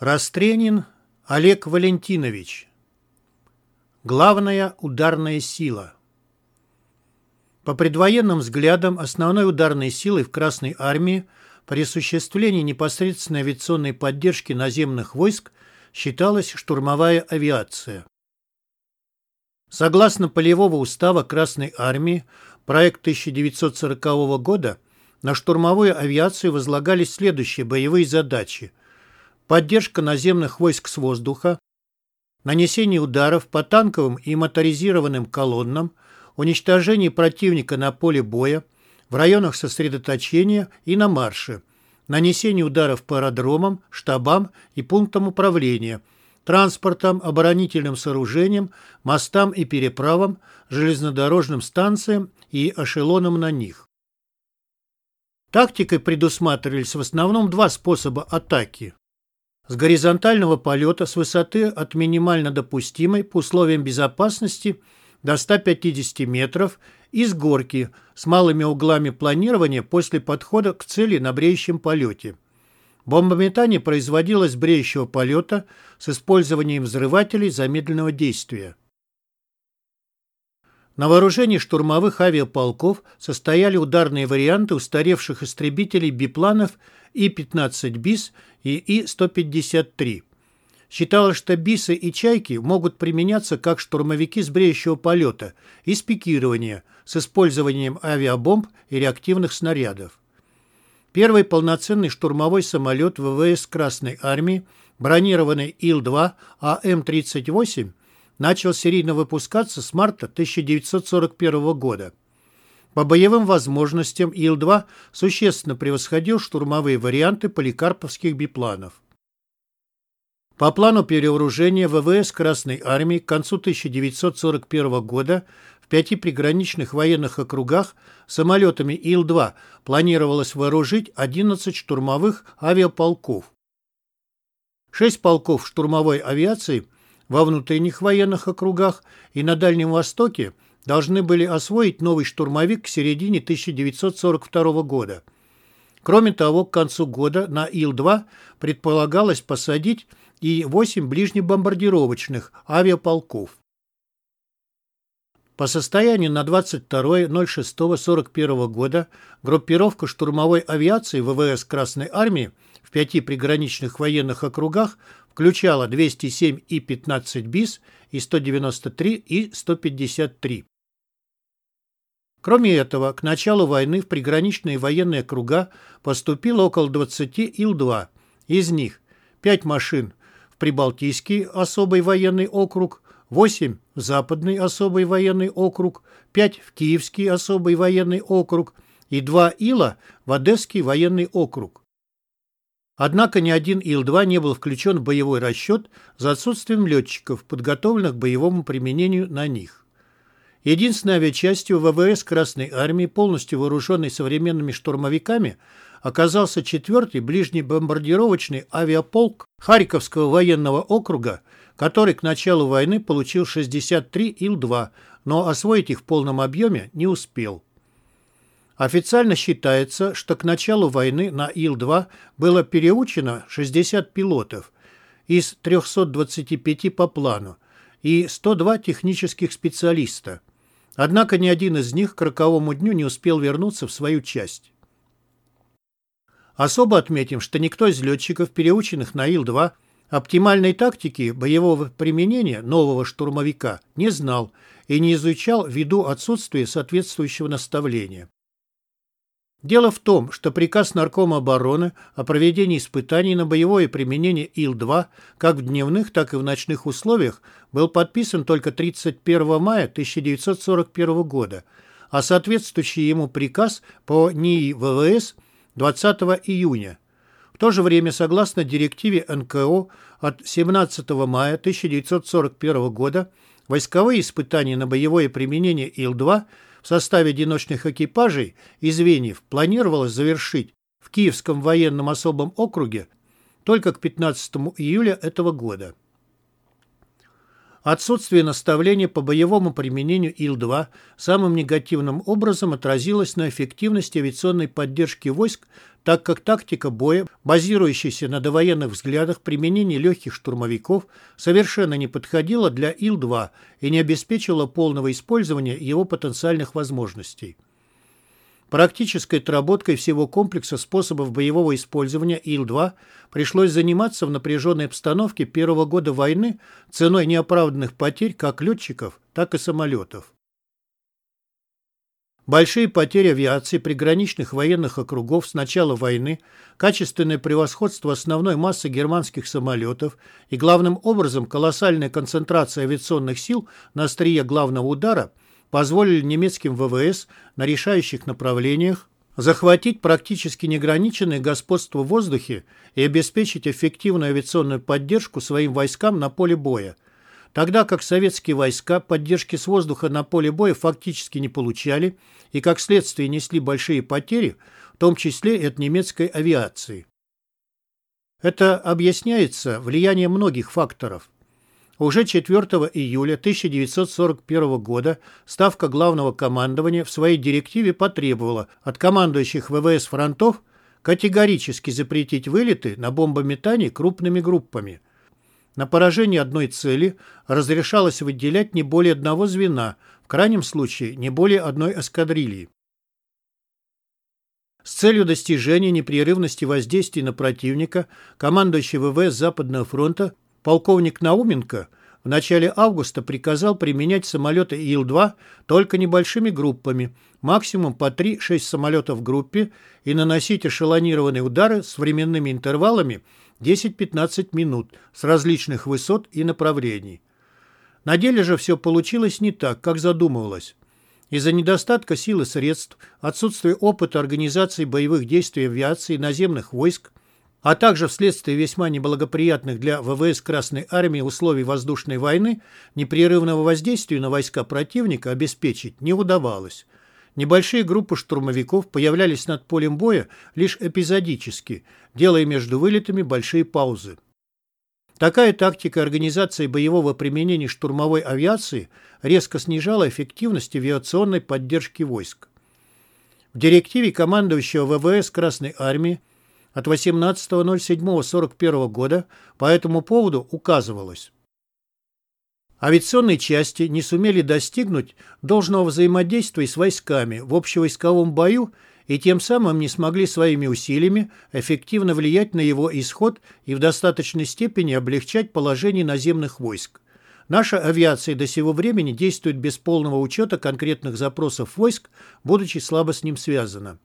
Растренин Олег Валентинович. Главная ударная сила. По предвоенным взглядам, основной ударной силой в Красной армии при осуществлении непосредственной авиационной поддержки наземных войск считалась штурмовая авиация. Согласно полевого устава Красной армии, проект 1940 года, на штурмовую авиацию возлагались следующие боевые задачи – поддержка наземных войск с воздуха, нанесение ударов по танковым и моторизированным колоннам, уничтожение противника на поле боя, в районах сосредоточения и на марше, нанесение ударов по аэродромам, штабам и пунктам управления, транспортам, оборонительным сооружениям, мостам и переправам, железнодорожным станциям и эшелонам на них. Тактикой предусматривались в основном два способа атаки с горизонтального полета с высоты от минимально допустимой по условиям безопасности до 150 метров и с горки с малыми углами планирования после подхода к цели на бреющем полете. Бомбометание производилось бреющего полета с использованием взрывателей замедленного действия. На вооружении штурмовых авиаполков состояли ударные варианты устаревших истребителей бипланов И-15 БИС и И-153. Считалось, что бисы и чайки могут применяться как штурмовики с бреющего полета и с пикирования с использованием авиабомб и реактивных снарядов. Первый полноценный штурмовой самолет ВВС Красной Армии, бронированный Ил-2 АМ-38, начал серийно выпускаться с марта 1941 года. По боевым возможностям Ил-2 существенно превосходил штурмовые варианты поликарповских бипланов. По плану перевооружения ВВС Красной Армии к концу 1941 года в пяти приграничных военных округах самолетами Ил-2 планировалось вооружить 11 штурмовых авиаполков. Шесть полков штурмовой авиации во внутренних военных округах и на Дальнем Востоке должны были освоить новый штурмовик к середине 1942 года. Кроме того, к концу года на Ил-2 предполагалось посадить и 8 ближнебомбардировочных авиаполков. По состоянию на 22.06.41 года группировка штурмовой авиации ВВС Красной Армии в пяти приграничных военных округах включала 207 И-15 БИС и 193 И-153. Кроме этого, к началу войны в приграничные военные округа поступило около 20 Ил-2. Из них 5 машин в Прибалтийский особый военный округ, 8 в Западный особый военный округ, 5 в Киевский особый военный округ и 2 Ила в Одесский военный округ. Однако ни один Ил-2 не был включен в боевой расчет за отсутствием летчиков, подготовленных к боевому применению на них. Единственной авиачастью ВВС Красной Армии, полностью вооруженной современными штурмовиками, оказался 4-й ближний бомбардировочный авиаполк Харьковского военного округа, который к началу войны получил 63 Ил-2, но освоить их в полном объеме не успел. Официально считается, что к началу войны на Ил-2 было переучено 60 пилотов из 325 по плану и 102 технических специалиста. Однако ни один из них к роковому дню не успел вернуться в свою часть. Особо отметим, что никто из летчиков, переученных на Ил-2, оптимальной тактики боевого применения нового штурмовика не знал и не изучал ввиду отсутствия соответствующего наставления. Дело в том, что приказ Наркома обороны о проведении испытаний на боевое применение Ил-2 как в дневных, так и в ночных условиях был подписан только 31 мая 1941 года, а соответствующий ему приказ по НИИ ВВС 20 июня. В то же время, согласно директиве НКО от 17 мая 1941 года, войсковые испытания на боевое применение Ил-2 – в составе одиночных экипажей и звеньев планировалось завершить в Киевском военном особом округе только к 15 июля этого года. Отсутствие наставления по боевому применению Ил-2 самым негативным образом отразилось на эффективности авиационной поддержки войск так как тактика боя, базирующаяся на довоенных взглядах применения легких штурмовиков, совершенно не подходила для Ил-2 и не обеспечивала полного использования его потенциальных возможностей. Практической отработкой всего комплекса способов боевого использования Ил-2 пришлось заниматься в напряженной обстановке первого года войны ценой неоправданных потерь как летчиков, так и самолетов. Большие потери авиации приграничных военных округов с начала войны, качественное превосходство основной массы германских самолетов и, главным образом, колоссальная концентрация авиационных сил на острие главного удара позволили немецким ВВС на решающих направлениях захватить практически неограниченное господство в воздухе и обеспечить эффективную авиационную поддержку своим войскам на поле боя, тогда как советские войска поддержки с воздуха на поле боя фактически не получали и как следствие несли большие потери, в том числе и от немецкой авиации. Это объясняется влиянием многих факторов. Уже 4 июля 1941 года Ставка Главного командования в своей директиве потребовала от командующих ВВС фронтов категорически запретить вылеты на бомбометание крупными группами – на поражение одной цели разрешалось выделять не более одного звена, в крайнем случае не более одной эскадрильи. С целью достижения непрерывности воздействия на противника командующий ВВС Западного фронта полковник Науменко в начале августа приказал применять самолеты Ил-2 только небольшими группами, максимум по 3-6 самолетов в группе и наносить эшелонированные удары с временными интервалами – 10-15 минут с различных высот и направлений. На деле же все получилось не так, как задумывалось. Из-за недостатка сил и средств, отсутствия опыта организации боевых действий авиации наземных войск, а также вследствие весьма неблагоприятных для ВВС Красной Армии условий воздушной войны, непрерывного воздействия на войска противника обеспечить не удавалось. Небольшие группы штурмовиков появлялись над полем боя лишь эпизодически, делая между вылетами большие паузы. Такая тактика организации боевого применения штурмовой авиации резко снижала эффективность авиационной поддержки войск. В директиве командующего ВВС Красной Армии от 18.07.41 года по этому поводу указывалось. Авиационные части не сумели достигнуть должного взаимодействия с войсками в общевойсковом бою и тем самым не смогли своими усилиями эффективно влиять на его исход и в достаточной степени облегчать положение наземных войск. Наша авиация до сего времени действует без полного учета конкретных запросов войск, будучи слабо с ним связана.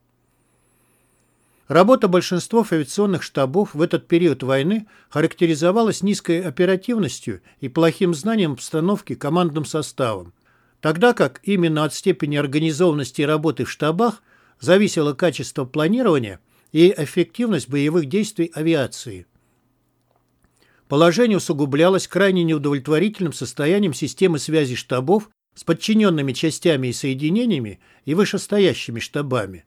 Работа большинства авиационных штабов в этот период войны характеризовалась низкой оперативностью и плохим знанием обстановки командным составом, тогда как именно от степени организованности работы в штабах зависело качество планирования и эффективность боевых действий авиации. Положение усугублялось крайне неудовлетворительным состоянием системы связи штабов с подчиненными частями и соединениями и вышестоящими штабами.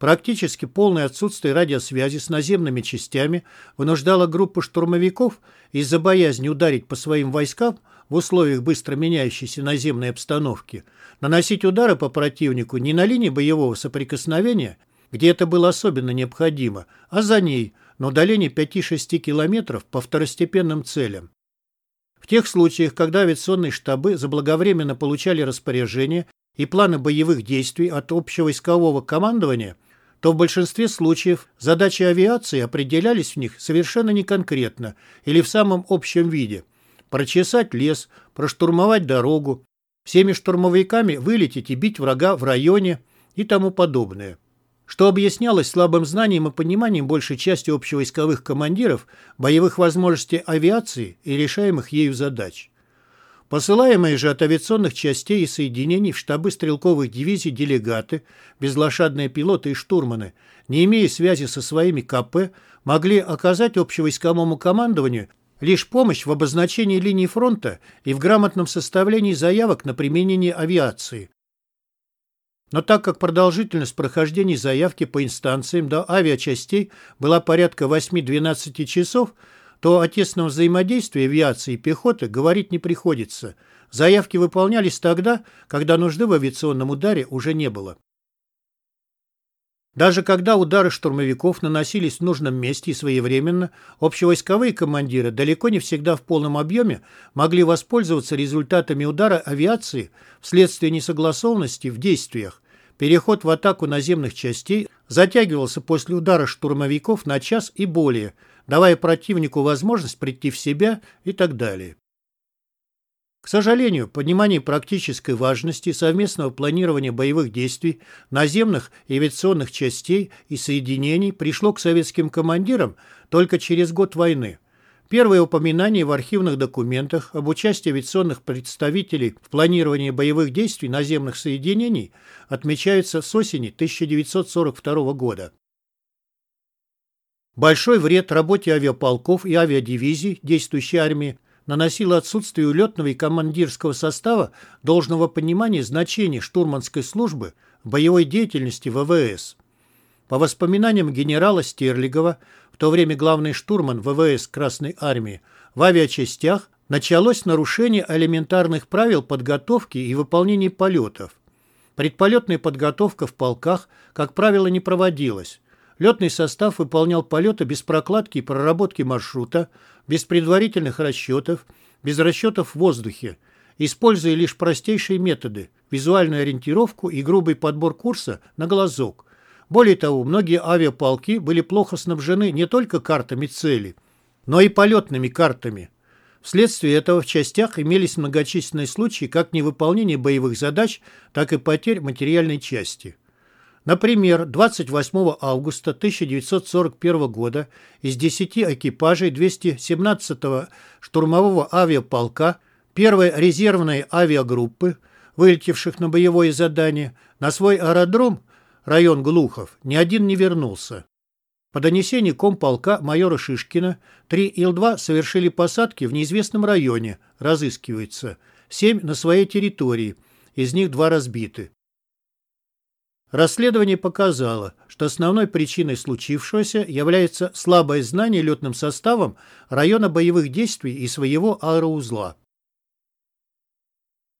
Практически полное отсутствие радиосвязи с наземными частями вынуждало группу штурмовиков из-за боязни ударить по своим войскам в условиях быстро меняющейся наземной обстановки наносить удары по противнику не на линии боевого соприкосновения, где это было особенно необходимо, а за ней, на удалении 5-6 километров по второстепенным целям. В тех случаях, когда авиационные штабы заблаговременно получали распоряжения и планы боевых действий от общевойскового командования – то в большинстве случаев задачи авиации определялись в них совершенно неконкретно или в самом общем виде. Прочесать лес, проштурмовать дорогу, всеми штурмовиками вылететь и бить врага в районе и тому подобное. Что объяснялось слабым знанием и пониманием большей части общевойсковых командиров боевых возможностей авиации и решаемых ею задач. Посылаемые же от авиационных частей и соединений в штабы стрелковых дивизий делегаты, безлошадные пилоты и штурманы, не имея связи со своими КП, могли оказать общевойсковому командованию лишь помощь в обозначении линии фронта и в грамотном составлении заявок на применение авиации. Но так как продолжительность прохождения заявки по инстанциям до авиачастей была порядка 8-12 часов, то о тесном взаимодействии авиации и пехоты говорить не приходится. Заявки выполнялись тогда, когда нужды в авиационном ударе уже не было. Даже когда удары штурмовиков наносились в нужном месте и своевременно, общевойсковые командиры далеко не всегда в полном объеме могли воспользоваться результатами удара авиации вследствие несогласованности в действиях. Переход в атаку наземных частей затягивался после удара штурмовиков на час и более, давая противнику возможность прийти в себя и так далее. К сожалению, понимание практической важности совместного планирования боевых действий наземных и авиационных частей и соединений пришло к советским командирам только через год войны. Первые упоминания в архивных документах об участии авиационных представителей в планировании боевых действий наземных соединений отмечаются с осени 1942 года. Большой вред работе авиаполков и авиадивизий действующей армии наносило отсутствие улетного и командирского состава должного понимания значения штурманской службы в боевой деятельности ВВС. По воспоминаниям генерала Стерлигова, в то время главный штурман ВВС Красной Армии, в авиачастях началось нарушение элементарных правил подготовки и выполнения полетов. Предполетная подготовка в полках, как правило, не проводилась. Летный состав выполнял полеты без прокладки и проработки маршрута, без предварительных расчетов, без расчетов в воздухе, используя лишь простейшие методы – визуальную ориентировку и грубый подбор курса на глазок. Более того, многие авиаполки были плохо снабжены не только картами цели, но и полетными картами. Вследствие этого в частях имелись многочисленные случаи как невыполнения боевых задач, так и потерь материальной части. Например, 28 августа 1941 года из 10 экипажей 217-го штурмового авиаполка первой резервной авиагруппы, вылетевших на боевое задание, на свой аэродром, район Глухов, ни один не вернулся. По донесению комполка майора Шишкина, три Ил-2 совершили посадки в неизвестном районе, разыскивается, семь на своей территории, из них два разбиты. Расследование показало, что основной причиной случившегося является слабое знание летным составом района боевых действий и своего аэроузла.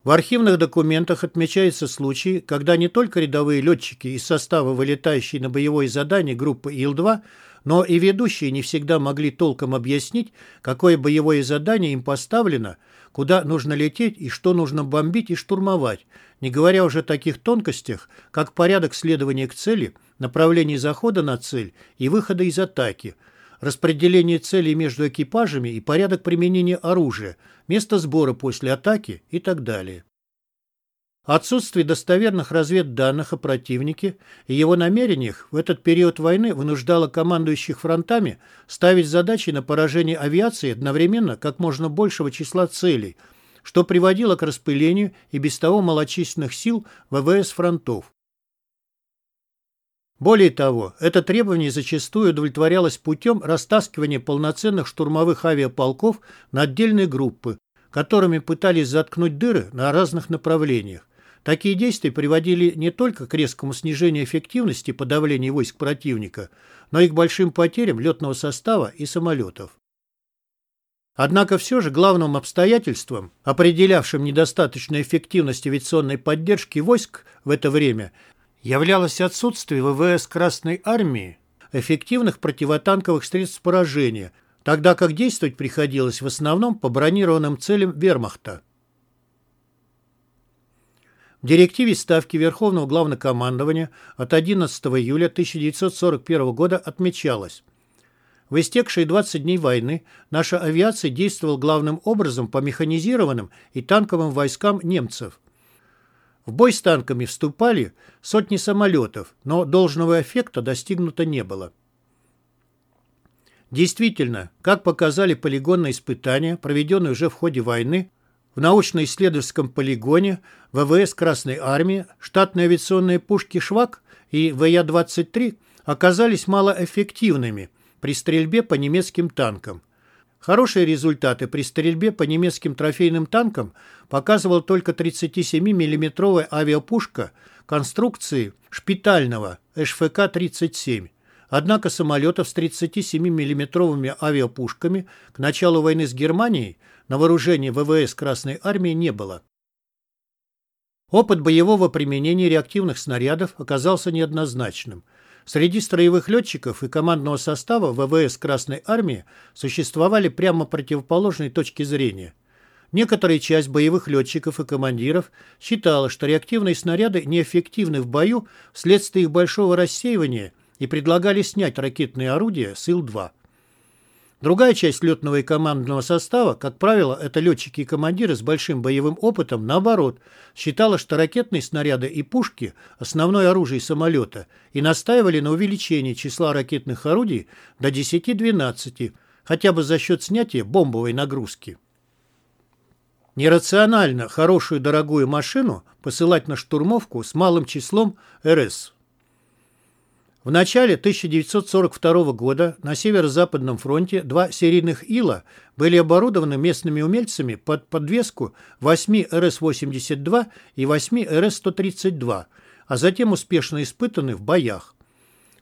В архивных документах отмечаются случаи, когда не только рядовые летчики из состава, вылетающей на боевое задание группы Ил-2, но и ведущие не всегда могли толком объяснить, какое боевое задание им поставлено, куда нужно лететь и что нужно бомбить и штурмовать, не говоря уже о таких тонкостях, как порядок следования к цели, направление захода на цель и выхода из атаки, распределение целей между экипажами и порядок применения оружия, место сбора после атаки и так далее. Отсутствие достоверных разведданных о противнике и его намерениях в этот период войны вынуждало командующих фронтами ставить задачи на поражение авиации одновременно как можно большего числа целей – что приводило к распылению и без того малочисленных сил ВВС фронтов. Более того, это требование зачастую удовлетворялось путем растаскивания полноценных штурмовых авиаполков на отдельные группы, которыми пытались заткнуть дыры на разных направлениях. Такие действия приводили не только к резкому снижению эффективности подавления войск противника, но и к большим потерям летного состава и самолетов. Однако все же главным обстоятельством, определявшим недостаточную эффективность авиационной поддержки войск в это время, являлось отсутствие ВВС Красной Армии эффективных противотанковых средств поражения, тогда как действовать приходилось в основном по бронированным целям вермахта. В директиве Ставки Верховного Главнокомандования от 11 июля 1941 года отмечалось, в истекшие 20 дней войны наша авиация действовала главным образом по механизированным и танковым войскам немцев. В бой с танками вступали сотни самолетов, но должного эффекта достигнуто не было. Действительно, как показали полигонные испытания, проведенные уже в ходе войны, в научно-исследовательском полигоне ВВС Красной Армии штатные авиационные пушки «Швак» и ВЯ-23 оказались малоэффективными – при стрельбе по немецким танкам. Хорошие результаты при стрельбе по немецким трофейным танкам показывала только 37 миллиметровая авиапушка конструкции шпитального ШФК-37. Однако самолетов с 37 миллиметровыми авиапушками к началу войны с Германией на вооружении ВВС Красной Армии не было. Опыт боевого применения реактивных снарядов оказался неоднозначным – Среди строевых летчиков и командного состава ВВС Красной Армии существовали прямо противоположные точки зрения. Некоторая часть боевых летчиков и командиров считала, что реактивные снаряды неэффективны в бою вследствие их большого рассеивания и предлагали снять ракетные орудия с Ил-2. Другая часть летного и командного состава, как правило, это летчики и командиры с большим боевым опытом, наоборот, считала, что ракетные снаряды и пушки – основное оружие самолета, и настаивали на увеличении числа ракетных орудий до 10-12, хотя бы за счет снятия бомбовой нагрузки. Нерационально хорошую дорогую машину посылать на штурмовку с малым числом РС. В начале 1942 года на Северо-Западном фронте два серийных Ила были оборудованы местными умельцами под подвеску 8 РС-82 и 8 РС-132, а затем успешно испытаны в боях.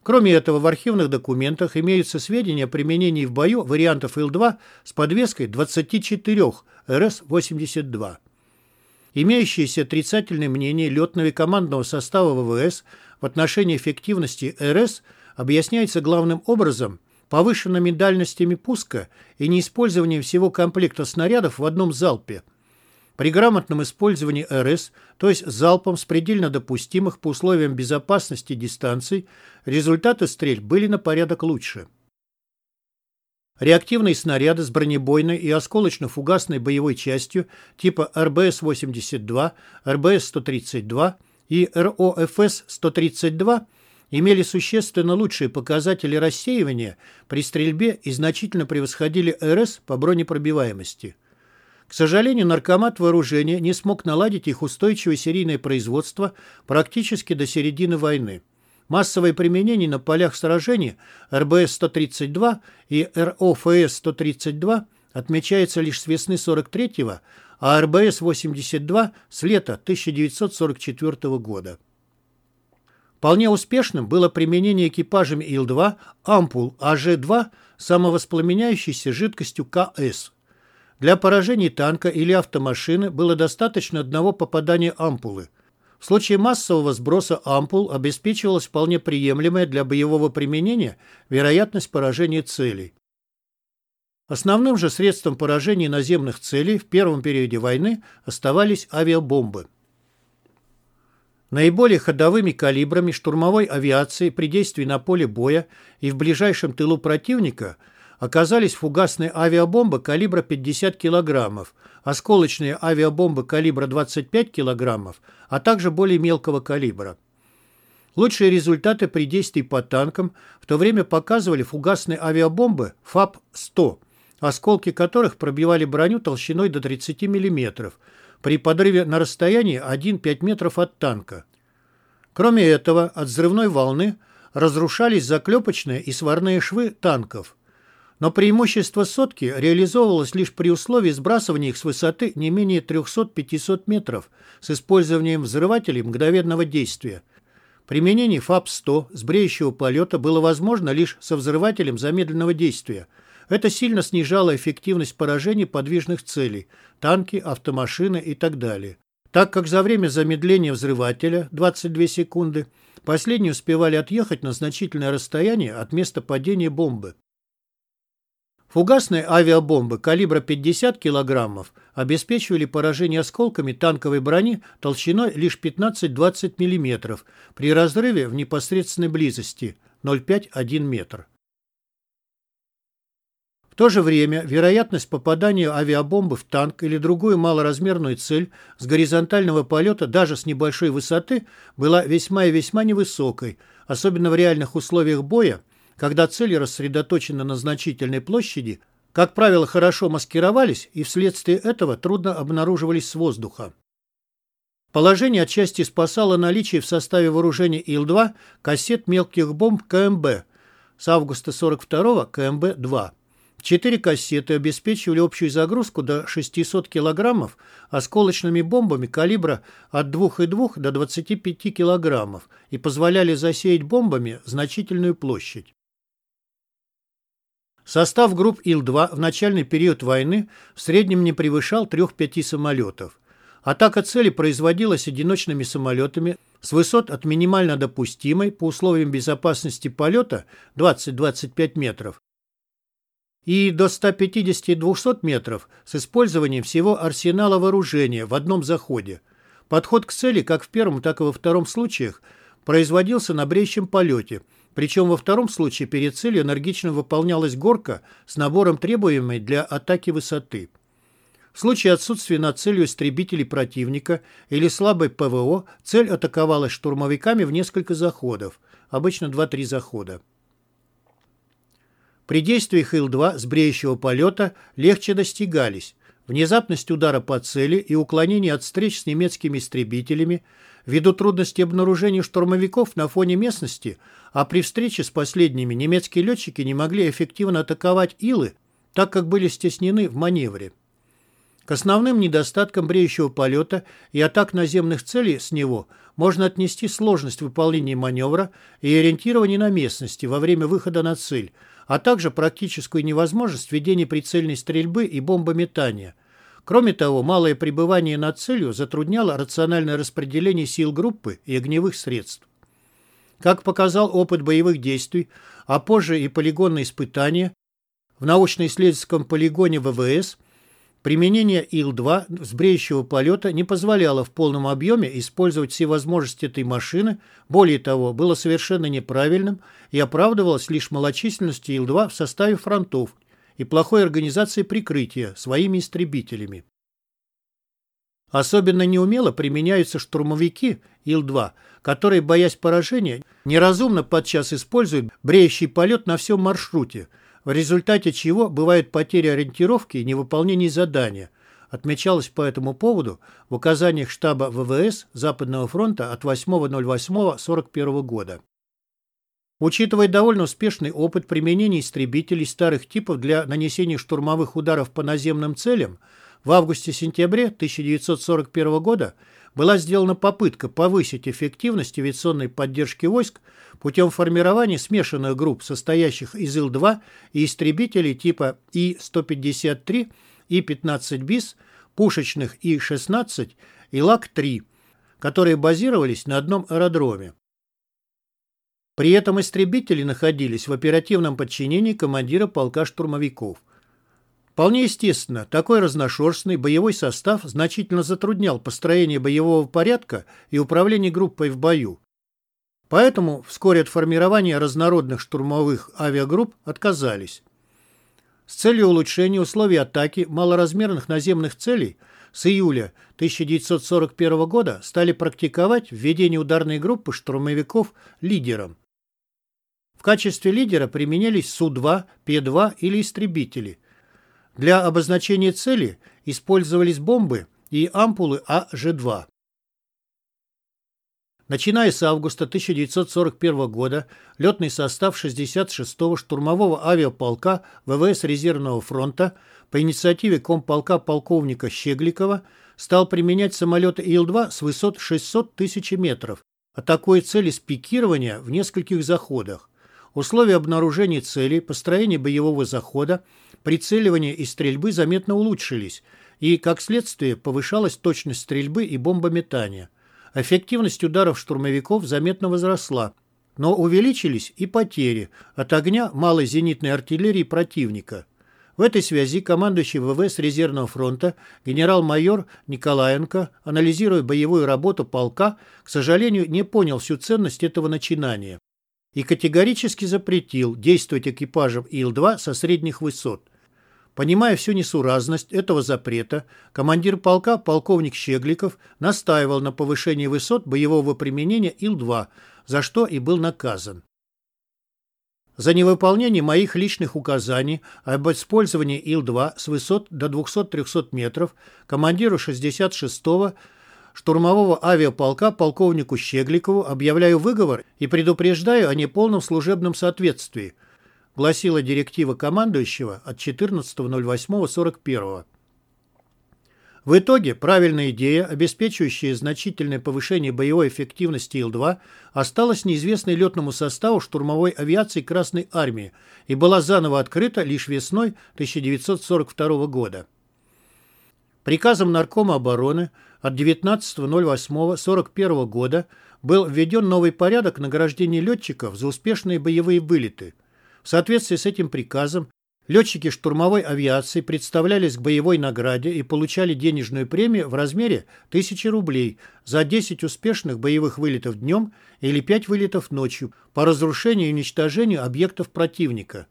Кроме этого, в архивных документах имеются сведения о применении в бою вариантов Ил-2 с подвеской 24 РС-82. Имеющееся отрицательное мнение летного и командного состава ВВС в отношении эффективности РС объясняется главным образом повышенными дальностями пуска и неиспользованием всего комплекта снарядов в одном залпе. При грамотном использовании РС, то есть залпом с предельно допустимых по условиям безопасности дистанций, результаты стрельб были на порядок лучше. Реактивные снаряды с бронебойной и осколочно-фугасной боевой частью типа РБС-82, РБС-132 и РОФС-132 имели существенно лучшие показатели рассеивания при стрельбе и значительно превосходили РС по бронепробиваемости. К сожалению, наркомат вооружения не смог наладить их устойчивое серийное производство практически до середины войны. Массовое применение на полях сражений РБС-132 и РОФС-132 отмечается лишь с весны 43-го, а РБС-82 с лета 1944 года. Вполне успешным было применение экипажами Ил-2 ампул АЖ-2 самовоспламеняющейся жидкостью КС. Для поражения танка или автомашины было достаточно одного попадания ампулы – в случае массового сброса ампул обеспечивалась вполне приемлемая для боевого применения вероятность поражения целей. Основным же средством поражения наземных целей в первом периоде войны оставались авиабомбы. Наиболее ходовыми калибрами штурмовой авиации при действии на поле боя и в ближайшем тылу противника – оказались фугасные авиабомбы калибра 50 килограммов, осколочные авиабомбы калибра 25 килограммов, а также более мелкого калибра. Лучшие результаты при действии по танкам в то время показывали фугасные авиабомбы ФАП-100, осколки которых пробивали броню толщиной до 30 мм при подрыве на расстоянии 1-5 метров от танка. Кроме этого, от взрывной волны разрушались заклепочные и сварные швы танков – но преимущество сотки реализовывалось лишь при условии сбрасывания их с высоты не менее 300-500 метров с использованием взрывателей мгновенного действия. Применение ФАП-100 с бреющего полета было возможно лишь со взрывателем замедленного действия. Это сильно снижало эффективность поражений подвижных целей – танки, автомашины и так далее. Так как за время замедления взрывателя 22 секунды последние успевали отъехать на значительное расстояние от места падения бомбы. Фугасные авиабомбы калибра 50 кг обеспечивали поражение осколками танковой брони толщиной лишь 15-20 мм при разрыве в непосредственной близости 0,5-1 метр. В то же время вероятность попадания авиабомбы в танк или другую малоразмерную цель с горизонтального полета даже с небольшой высоты была весьма и весьма невысокой, особенно в реальных условиях боя, когда цели рассредоточены на значительной площади, как правило, хорошо маскировались и вследствие этого трудно обнаруживались с воздуха. Положение отчасти спасало наличие в составе вооружения Ил-2 кассет мелких бомб КМБ с августа 42 КМБ-2. Четыре кассеты обеспечивали общую загрузку до 600 килограммов осколочными бомбами калибра от 2,2 до 25 килограммов и позволяли засеять бомбами значительную площадь. Состав групп Ил-2 в начальный период войны в среднем не превышал 3-5 самолетов. Атака цели производилась одиночными самолетами с высот от минимально допустимой по условиям безопасности полета 20-25 метров и до 150-200 метров с использованием всего арсенала вооружения в одном заходе. Подход к цели как в первом, так и во втором случаях производился на бреющем полете, причем во втором случае перед целью энергично выполнялась горка с набором требуемой для атаки высоты. В случае отсутствия над целью истребителей противника или слабой ПВО цель атаковалась штурмовиками в несколько заходов, обычно 2-3 захода. При действиях Ил-2 с бреющего полета легче достигались. Внезапность удара по цели и уклонение от встреч с немецкими истребителями ввиду трудности обнаружения штурмовиков на фоне местности, а при встрече с последними немецкие летчики не могли эффективно атаковать Илы, так как были стеснены в маневре. К основным недостаткам бреющего полета и атак наземных целей с него можно отнести сложность выполнения маневра и ориентирования на местности во время выхода на цель, а также практическую невозможность ведения прицельной стрельбы и бомбометания. Кроме того, малое пребывание над целью затрудняло рациональное распределение сил группы и огневых средств. Как показал опыт боевых действий, а позже и полигонные испытания, в научно-исследовательском полигоне ВВС – Применение Ил-2 с бреющего полета не позволяло в полном объеме использовать все возможности этой машины, более того, было совершенно неправильным и оправдывалось лишь малочисленностью Ил-2 в составе фронтов и плохой организацией прикрытия своими истребителями. Особенно неумело применяются штурмовики Ил-2, которые, боясь поражения, неразумно подчас используют бреющий полет на всем маршруте – в результате чего бывают потери ориентировки и невыполнение задания, отмечалось по этому поводу в указаниях штаба ВВС Западного фронта от 8.08.41 года. Учитывая довольно успешный опыт применения истребителей старых типов для нанесения штурмовых ударов по наземным целям, в августе-сентябре 1941 года была сделана попытка повысить эффективность авиационной поддержки войск путем формирования смешанных групп, состоящих из Ил-2 и истребителей типа И-153, И-15 БИС, пушечных И-16 и ЛАК-3, которые базировались на одном аэродроме. При этом истребители находились в оперативном подчинении командира полка штурмовиков. Вполне естественно, такой разношерстный боевой состав значительно затруднял построение боевого порядка и управление группой в бою. Поэтому вскоре от формирования разнородных штурмовых авиагрупп отказались. С целью улучшения условий атаки малоразмерных наземных целей с июля 1941 года стали практиковать введение ударной группы штурмовиков лидером. В качестве лидера применялись Су-2, П-2 или истребители. Для обозначения цели использовались бомбы и ампулы АЖ-2. Начиная с августа 1941 года летный состав 66-го штурмового авиаполка ВВС Резервного фронта по инициативе комполка полковника Щегликова стал применять самолеты Ил-2 с высот 600 тысяч метров, атакуя цели с пикирования в нескольких заходах. Условия обнаружения целей, построения боевого захода, прицеливания и стрельбы заметно улучшились, и, как следствие, повышалась точность стрельбы и бомбометания – Эффективность ударов штурмовиков заметно возросла, но увеличились и потери от огня малой зенитной артиллерии противника. В этой связи командующий ВВС резервного фронта генерал-майор Николаенко, анализируя боевую работу полка, к сожалению, не понял всю ценность этого начинания и категорически запретил действовать экипажам Ил-2 со средних высот. Понимая всю несуразность этого запрета, командир полка, полковник Щегликов, настаивал на повышении высот боевого применения Ил-2, за что и был наказан. За невыполнение моих личных указаний об использовании Ил-2 с высот до 200-300 метров командиру 66-го штурмового авиаполка полковнику Щегликову объявляю выговор и предупреждаю о неполном служебном соответствии – гласила директива командующего от 14.08.41. В итоге правильная идея, обеспечивающая значительное повышение боевой эффективности Ил-2, осталась неизвестной летному составу штурмовой авиации Красной Армии и была заново открыта лишь весной 1942 года. Приказом Наркома обороны от 19.08.41 года был введен новый порядок награждения летчиков за успешные боевые вылеты. В соответствии с этим приказом летчики штурмовой авиации представлялись к боевой награде и получали денежную премию в размере 1000 рублей за 10 успешных боевых вылетов днем или 5 вылетов ночью по разрушению и уничтожению объектов противника.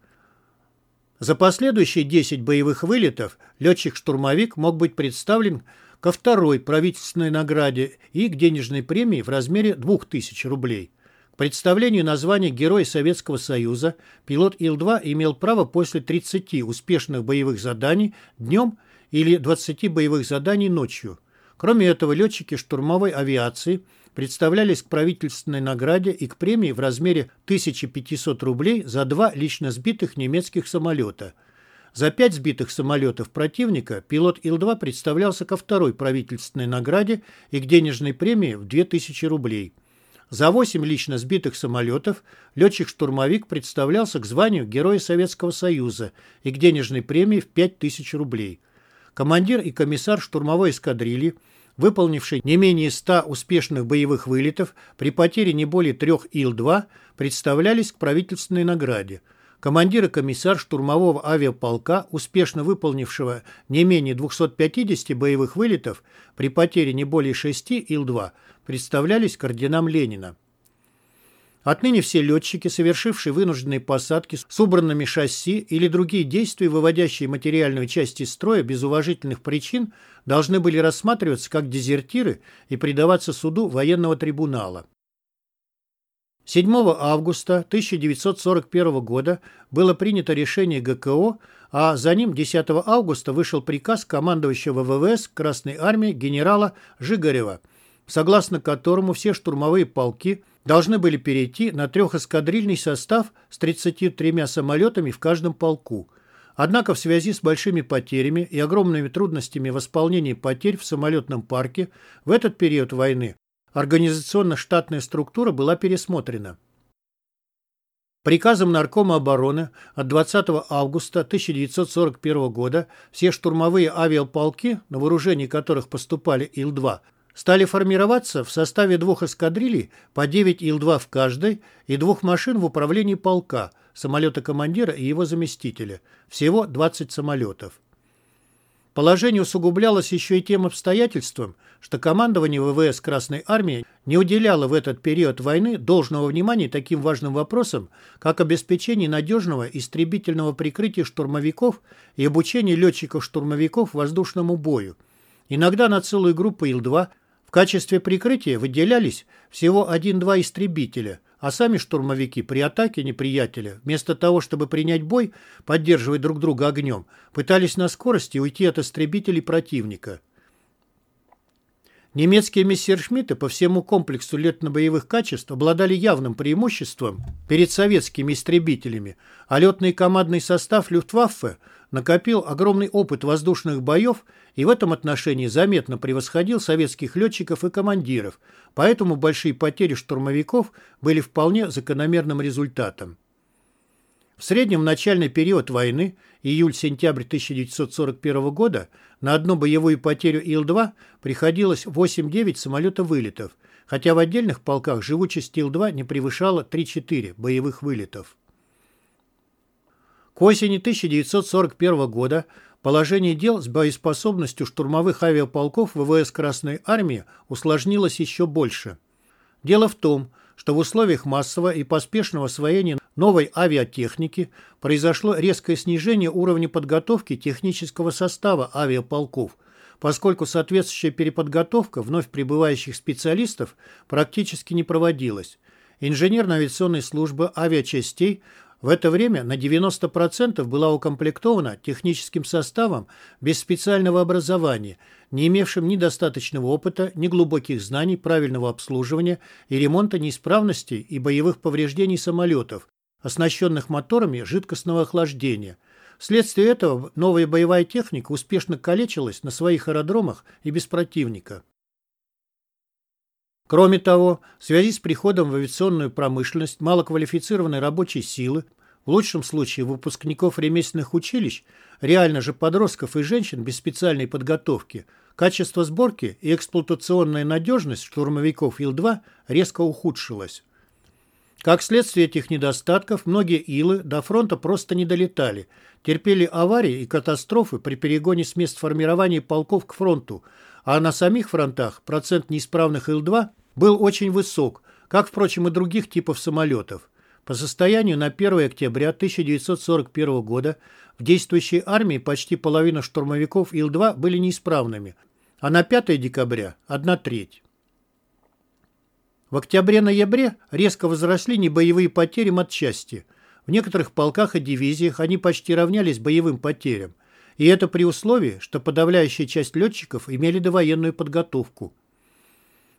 За последующие 10 боевых вылетов летчик-штурмовик мог быть представлен ко второй правительственной награде и к денежной премии в размере 2000 рублей. К представлению названия Герой Советского Союза пилот Ил-2 имел право после 30 успешных боевых заданий днем или 20 боевых заданий ночью. Кроме этого, летчики штурмовой авиации представлялись к правительственной награде и к премии в размере 1500 рублей за два лично сбитых немецких самолета – за пять сбитых самолетов противника пилот Ил-2 представлялся ко второй правительственной награде и к денежной премии в 2000 рублей. За восемь лично сбитых самолетов летчик-штурмовик представлялся к званию Героя Советского Союза и к денежной премии в 5000 рублей. Командир и комиссар штурмовой эскадрильи, выполнивший не менее 100 успешных боевых вылетов при потере не более трех Ил-2, представлялись к правительственной награде – командир и комиссар штурмового авиаполка, успешно выполнившего не менее 250 боевых вылетов при потере не более 6 Ил-2, представлялись к орденам Ленина. Отныне все летчики, совершившие вынужденные посадки с убранными шасси или другие действия, выводящие материальную часть из строя без уважительных причин, должны были рассматриваться как дезертиры и предаваться суду военного трибунала. 7 августа 1941 года было принято решение ГКО, а за ним 10 августа вышел приказ командующего ВВС Красной Армии генерала Жигарева, согласно которому все штурмовые полки должны были перейти на трехэскадрильный состав с 33 самолетами в каждом полку. Однако в связи с большими потерями и огромными трудностями в исполнении потерь в самолетном парке в этот период войны организационно-штатная структура была пересмотрена. Приказом Наркома обороны от 20 августа 1941 года все штурмовые авиаполки, на вооружении которых поступали Ил-2, стали формироваться в составе двух эскадрилей по 9 Ил-2 в каждой и двух машин в управлении полка, самолета командира и его заместителя, всего 20 самолетов. Положение усугублялось еще и тем обстоятельством, что командование ВВС Красной Армии не уделяло в этот период войны должного внимания таким важным вопросам, как обеспечение надежного истребительного прикрытия штурмовиков и обучение летчиков-штурмовиков воздушному бою. Иногда на целую группу Ил-2 в качестве прикрытия выделялись всего один-два истребителя, а сами штурмовики при атаке неприятеля, вместо того, чтобы принять бой, поддерживая друг друга огнем, пытались на скорости уйти от истребителей противника. Немецкие мессершмитты по всему комплексу летно-боевых качеств обладали явным преимуществом перед советскими истребителями, а летный командный состав Люфтваффе накопил огромный опыт воздушных боев и в этом отношении заметно превосходил советских летчиков и командиров, поэтому большие потери штурмовиков были вполне закономерным результатом. В среднем начальный период войны, июль-сентябрь 1941 года, на одну боевую потерю Ил-2 приходилось 8-9 самолета-вылетов, хотя в отдельных полках живучесть Ил-2 не превышала 3-4 боевых вылетов. К осени 1941 года положение дел с боеспособностью штурмовых авиаполков ВВС Красной Армии усложнилось еще больше. Дело в том, что в условиях массового и поспешного освоения новой авиатехники произошло резкое снижение уровня подготовки технического состава авиаполков, поскольку соответствующая переподготовка вновь прибывающих специалистов практически не проводилась. Инженерно-авиационная служба авиачастей в это время на 90% была укомплектована техническим составом без специального образования, не имевшим ни достаточного опыта, ни глубоких знаний правильного обслуживания и ремонта неисправностей и боевых повреждений самолетов, оснащенных моторами жидкостного охлаждения. Вследствие этого новая боевая техника успешно калечилась на своих аэродромах и без противника. Кроме того, в связи с приходом в авиационную промышленность малоквалифицированной рабочей силы, в лучшем случае выпускников ремесленных училищ, реально же подростков и женщин без специальной подготовки, Качество сборки и эксплуатационная надежность штурмовиков Ил-2 резко ухудшилось. Как следствие этих недостатков, многие Илы до фронта просто не долетали, терпели аварии и катастрофы при перегоне с мест формирования полков к фронту, а на самих фронтах процент неисправных Ил-2 был очень высок, как, впрочем, и других типов самолетов. По состоянию на 1 октября 1941 года в действующей армии почти половина штурмовиков Ил-2 были неисправными – а на 5 декабря – одна треть. В октябре-ноябре резко возросли небоевые потери матчасти. В некоторых полках и дивизиях они почти равнялись боевым потерям. И это при условии, что подавляющая часть летчиков имели довоенную подготовку.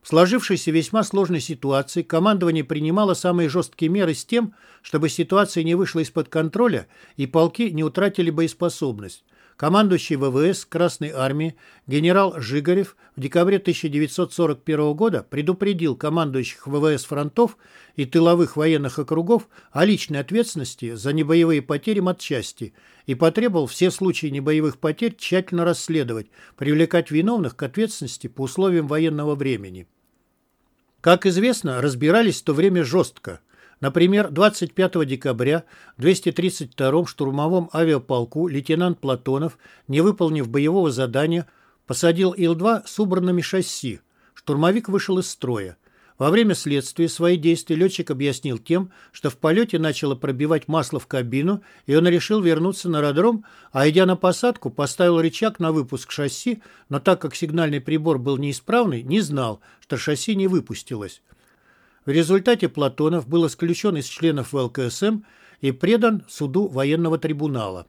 В сложившейся весьма сложной ситуации командование принимало самые жесткие меры с тем, чтобы ситуация не вышла из-под контроля и полки не утратили боеспособность. Командующий ВВС Красной Армии генерал Жигарев в декабре 1941 года предупредил командующих ВВС фронтов и тыловых военных округов о личной ответственности за небоевые потери матчасти и потребовал все случаи небоевых потерь тщательно расследовать, привлекать виновных к ответственности по условиям военного времени. Как известно, разбирались в то время жестко. Например, 25 декабря в 232-м штурмовом авиаполку лейтенант Платонов, не выполнив боевого задания, посадил Ил-2 с убранными шасси. Штурмовик вышел из строя. Во время следствия свои действия летчик объяснил тем, что в полете начало пробивать масло в кабину, и он решил вернуться на аэродром, а идя на посадку, поставил рычаг на выпуск шасси, но так как сигнальный прибор был неисправный, не знал, что шасси не выпустилось. В результате Платонов был исключен из членов ВЛКСМ и предан суду военного трибунала.